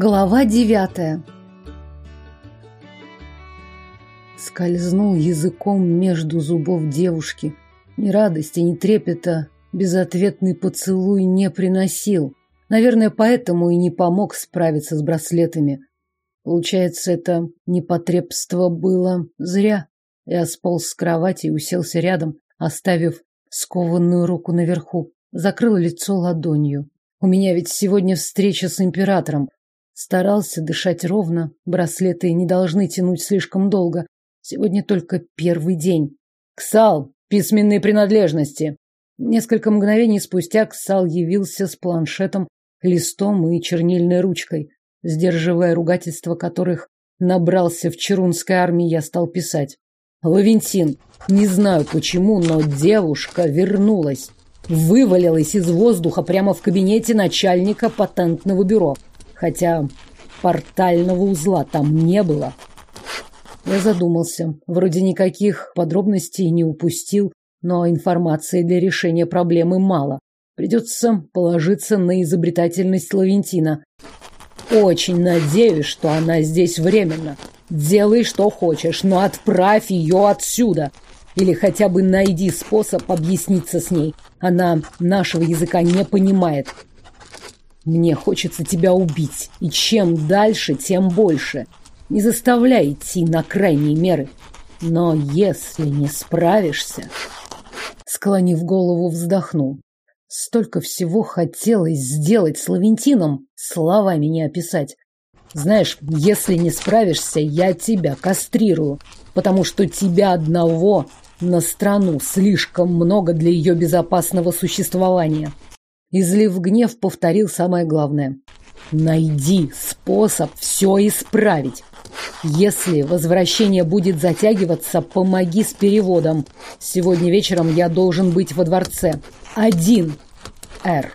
Глава девятая Скользнул языком между зубов девушки. Ни радости, ни трепета безответный поцелуй не приносил. Наверное, поэтому и не помог справиться с браслетами. Получается, это непотребство было зря. Я сполз с кровати и уселся рядом, оставив скованную руку наверху. Закрыл лицо ладонью. У меня ведь сегодня встреча с императором. Старался дышать ровно, браслеты не должны тянуть слишком долго. Сегодня только первый день. Ксал, письменные принадлежности. Несколько мгновений спустя Ксал явился с планшетом, листом и чернильной ручкой. Сдерживая ругательства, которых набрался в Черунской армии, я стал писать. Лавентин, не знаю почему, но девушка вернулась. Вывалилась из воздуха прямо в кабинете начальника патентного бюро хотя портального узла там не было. Я задумался. Вроде никаких подробностей не упустил, но информации для решения проблемы мало. Придется положиться на изобретательность Лавентина. Очень надеюсь, что она здесь временно. Делай, что хочешь, но отправь ее отсюда. Или хотя бы найди способ объясниться с ней. Она нашего языка не понимает. Мне хочется тебя убить, и чем дальше, тем больше. Не заставляй идти на крайние меры. Но если не справишься... Склонив голову, вздохнул. Столько всего хотелось сделать с Лавентином, словами не описать. Знаешь, если не справишься, я тебя кастрирую, потому что тебя одного на страну слишком много для ее безопасного существования. Излив гнев, повторил самое главное. Найди способ все исправить. Если возвращение будет затягиваться, помоги с переводом. Сегодня вечером я должен быть во дворце. Один. Р.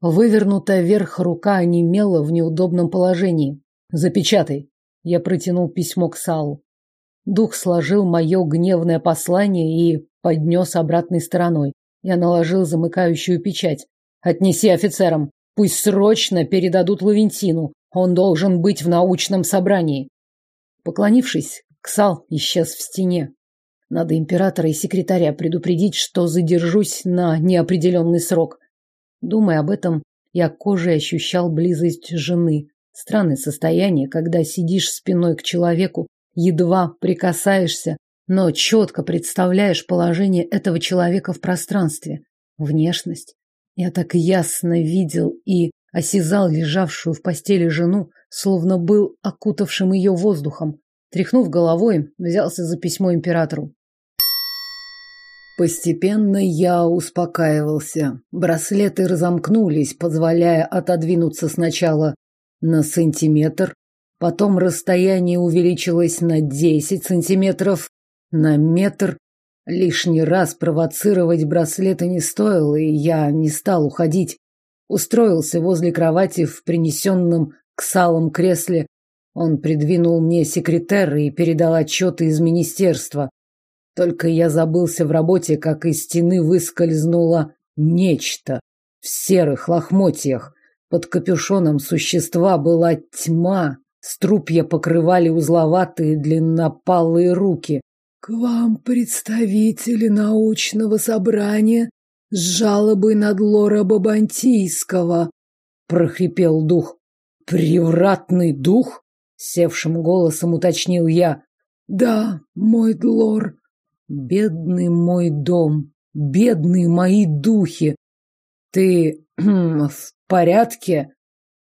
Вывернутая вверх рука онемела в неудобном положении. Запечатай. Я протянул письмо к Салу. Дух сложил мое гневное послание и поднес обратной стороной. Я наложил замыкающую печать. Отнеси офицерам. Пусть срочно передадут Лавентину. Он должен быть в научном собрании. Поклонившись, Ксал исчез в стене. Надо императора и секретаря предупредить, что задержусь на неопределенный срок. Думая об этом, я кожей ощущал близость жены. Странное состояние, когда сидишь спиной к человеку, едва прикасаешься, но четко представляешь положение этого человека в пространстве, внешность. Я так ясно видел и осязал лежавшую в постели жену, словно был окутавшим ее воздухом. Тряхнув головой, взялся за письмо императору. Постепенно я успокаивался. Браслеты разомкнулись, позволяя отодвинуться сначала на сантиметр, потом расстояние увеличилось на десять сантиметров, на метр. Лишний раз провоцировать браслеты не стоило, и я не стал уходить. Устроился возле кровати в принесенном к салам кресле. Он придвинул мне секретер и передал отчеты из министерства. Только я забылся в работе, как из стены выскользнуло нечто в серых лохмотьях. Под капюшоном существа была тьма, струпья покрывали узловатые длиннопалые руки. К вам представители научного собрания с жалобой над лора Бабантийского, прохрипел дух. Превратный дух? севшим голосом уточнил я. Да, мой лор. Бедный мой дом, бедные мои духи. Ты в порядке?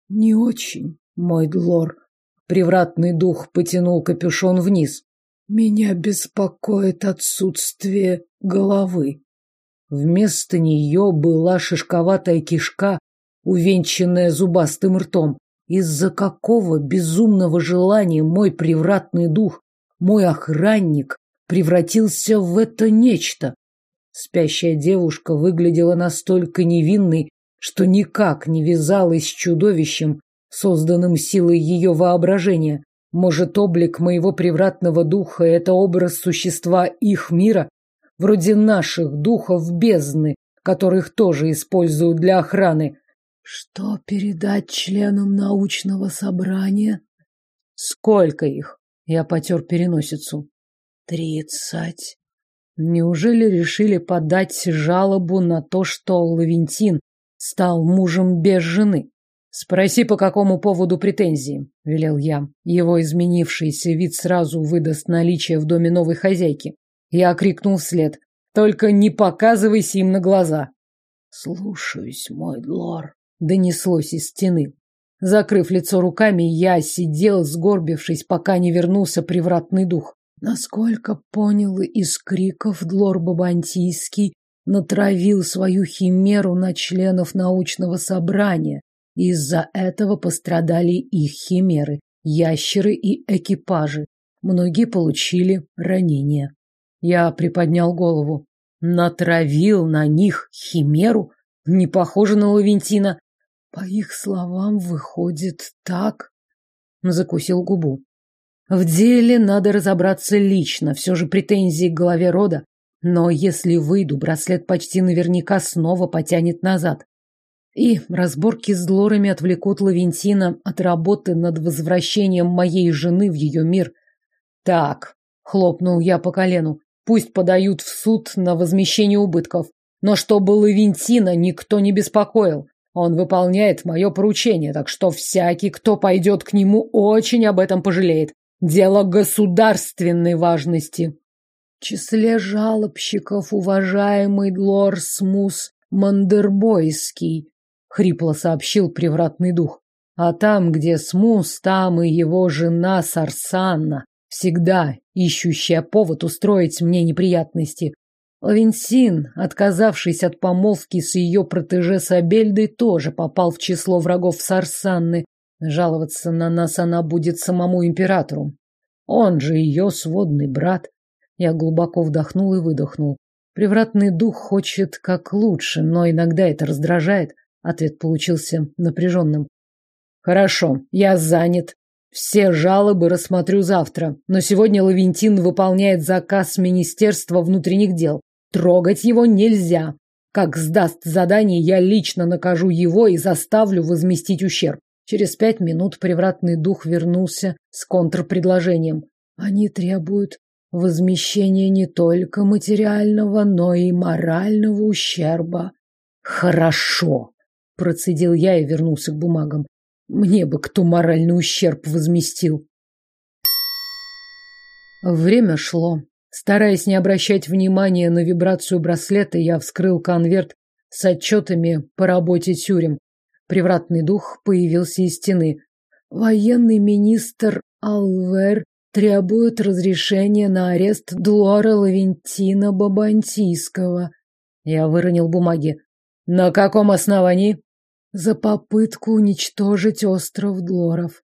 Не очень, мой лор. Превратный дух потянул капюшон вниз. Меня беспокоит отсутствие головы. Вместо нее была шишковатая кишка, увенчанная зубастым ртом. Из-за какого безумного желания мой превратный дух, мой охранник, превратился в это нечто? Спящая девушка выглядела настолько невинной, что никак не вязалась с чудовищем, созданным силой ее воображения. Может, облик моего превратного духа – это образ существа их мира, вроде наших духов бездны, которых тоже используют для охраны. Что передать членам научного собрания? Сколько их? Я потер переносицу. Тридцать. Неужели решили подать жалобу на то, что Лавентин стал мужем без жены? Спроси, по какому поводу претензии, велел я. Его изменившийся вид сразу выдаст наличие в доме новой хозяйки. Я крикнул вслед. Только не показывайся им на глаза. Слушаюсь, мой лор, донеслось из стены. Закрыв лицо руками, я сидел, сгорбившись, пока не вернулся привратный дух. Насколько понял из криков, Длор Бабантийский натравил свою химеру на членов научного собрания, из-за этого пострадали их химеры, ящеры и экипажи. Многие получили ранения. Я приподнял голову. Натравил на них химеру? Не похоже на Лавентина. По их словам, выходит так. Закусил губу. В деле надо разобраться лично, все же претензии к главе рода. Но если выйду, браслет почти наверняка снова потянет назад. И разборки с Лорами отвлекут Лавентина от работы над возвращением моей жены в ее мир. Так, хлопнул я по колену. Пусть подают в суд на возмещение убытков. Но чтобы Лавентина никто не беспокоил. Он выполняет мое поручение, так что всякий, кто пойдет к нему, очень об этом пожалеет. Дело государственной важности. В числе жалобщиков уважаемый лор Смус Мандербойский, хрипло сообщил привратный дух. А там, где Смус, там и его жена Сарсанна, всегда ищущая повод устроить мне неприятности. Лавенсин, отказавшись от помолвки с ее протеже Сабельдой, тоже попал в число врагов Сарсанны. Жаловаться на нас она будет самому императору. Он же ее сводный брат. Я глубоко вдохнул и выдохнул. Привратный дух хочет как лучше, но иногда это раздражает. Ответ получился напряженным. Хорошо, я занят. Все жалобы рассмотрю завтра, но сегодня Лавентин выполняет заказ Министерства внутренних дел. Трогать его нельзя. Как сдаст задание, я лично накажу его и заставлю возместить ущерб. Через пять минут привратный дух вернулся с контрпредложением. Они требуют возмещения не только материального, но и морального ущерба. Хорошо. Процедил я и вернулся к бумагам. Мне бы кто моральный ущерб возместил. Время шло. Стараясь не обращать внимания на вибрацию браслета, я вскрыл конверт с отчетами по работе тюрем. Привратный дух появился из стены. Военный министр Алвер требует разрешения на арест Дуара Лавентина Бабантийского. Я выронил бумаги. На каком основании? За попытку уничтожить остров Длоров.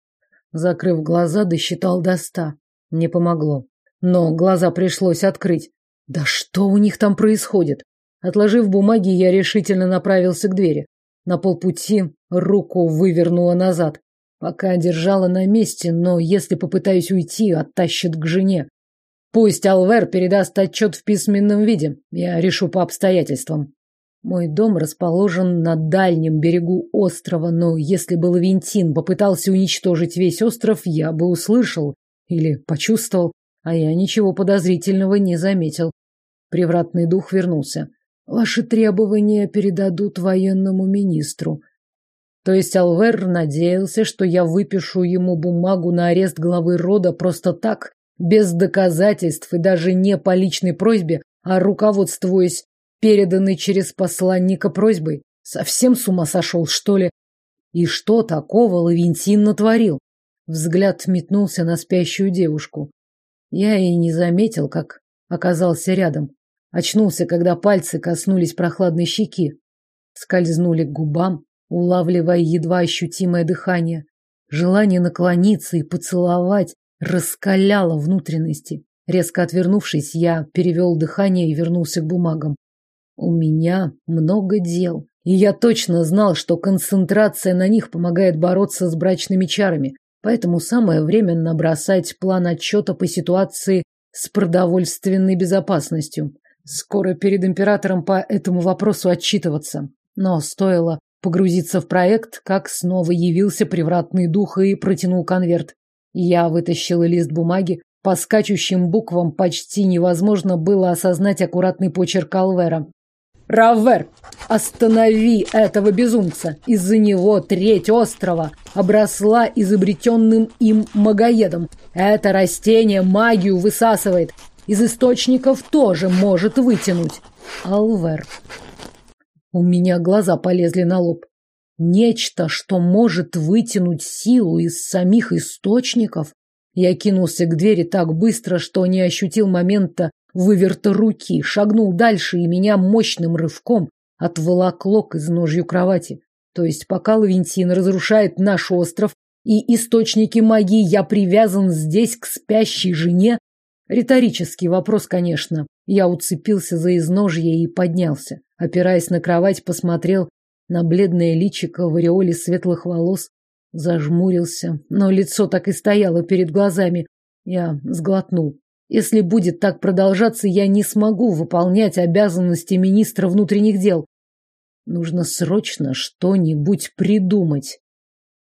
Закрыв глаза, досчитал до ста. Не помогло. Но глаза пришлось открыть. Да что у них там происходит? Отложив бумаги, я решительно направился к двери. На полпути руку вывернула назад. Пока держала на месте, но если попытаюсь уйти, оттащит к жене. Пусть Алвер передаст отчет в письменном виде. Я решу по обстоятельствам. Мой дом расположен на дальнем берегу острова, но если бы Лавентин попытался уничтожить весь остров, я бы услышал или почувствовал, а я ничего подозрительного не заметил. Привратный дух вернулся. Ваши требования передадут военному министру. То есть Алвер надеялся, что я выпишу ему бумагу на арест главы рода просто так, без доказательств и даже не по личной просьбе, а руководствуясь переданный через посланника просьбой. Совсем с ума сошел, что ли? И что такого Лавентин натворил? Взгляд метнулся на спящую девушку. Я и не заметил, как оказался рядом. Очнулся, когда пальцы коснулись прохладной щеки. Скользнули к губам, улавливая едва ощутимое дыхание. Желание наклониться и поцеловать раскаляло внутренности. Резко отвернувшись, я перевел дыхание и вернулся к бумагам. У меня много дел, и я точно знал, что концентрация на них помогает бороться с брачными чарами, поэтому самое время набросать план отчета по ситуации с продовольственной безопасностью. Скоро перед императором по этому вопросу отчитываться. Но стоило погрузиться в проект, как снова явился привратный дух и протянул конверт. Я вытащила лист бумаги. По скачущим буквам почти невозможно было осознать аккуратный почерк Алвера. Раввер, останови этого безумца. Из-за него треть острова обросла изобретенным им магоедом. Это растение магию высасывает. Из источников тоже может вытянуть. Алвер. У меня глаза полезли на лоб. Нечто, что может вытянуть силу из самих источников. Я кинулся к двери так быстро, что не ощутил момента выверта руки, шагнул дальше и меня мощным рывком отволокло к изножью кровати. То есть пока Лавентин разрушает наш остров и источники магии, я привязан здесь к спящей жене? Риторический вопрос, конечно. Я уцепился за изножье и поднялся. Опираясь на кровать, посмотрел на бледное личико в ореоле светлых волос, зажмурился, но лицо так и стояло перед глазами. Я сглотнул. Если будет так продолжаться, я не смогу выполнять обязанности министра внутренних дел. Нужно срочно что-нибудь придумать.